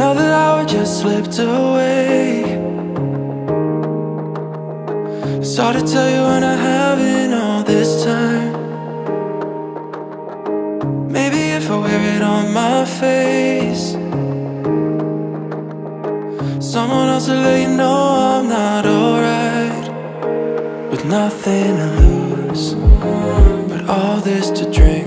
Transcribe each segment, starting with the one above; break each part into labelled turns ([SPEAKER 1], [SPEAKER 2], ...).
[SPEAKER 1] Another hour just slipped away. It's hard to tell you when I haven't all this time. Maybe if I wear it on my face, someone else will let you know I'm not alright. With nothing to lose, but all this to drink.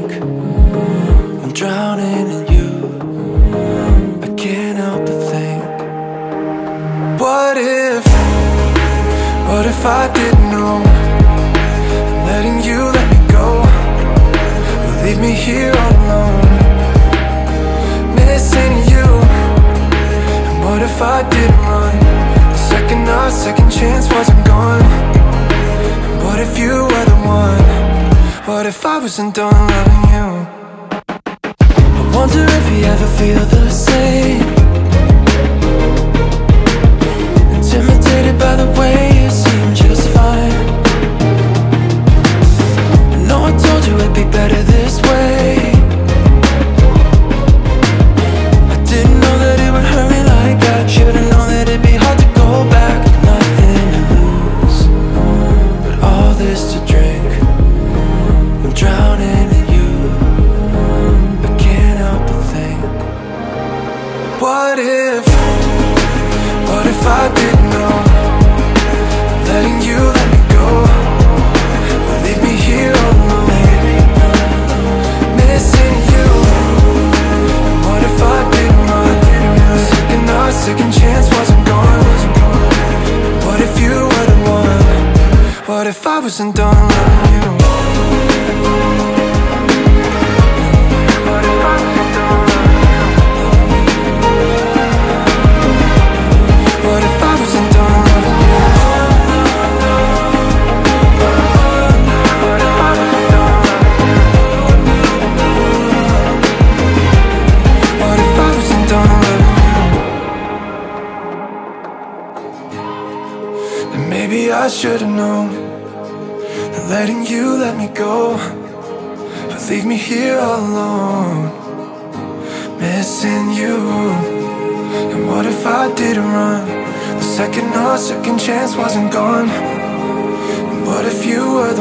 [SPEAKER 1] What if I didn't know? Letting you let me go would leave me here all alone, missing you. And what if I didn't run? The second our second chance wasn't gone. And what if you were the one? What if I wasn't done loving you? I wonder if you ever feel the same. If? What if I didn't know? Letting you let me go would leave me here alone, missing you. What if I didn't run? Second our second chance wasn't gone. What if you were the one? What if I wasn't done loving you? I should've known that letting you let me go would leave me here all alone, missing you. And what if I didn't run? The second our second chance wasn't gone. And what if you were?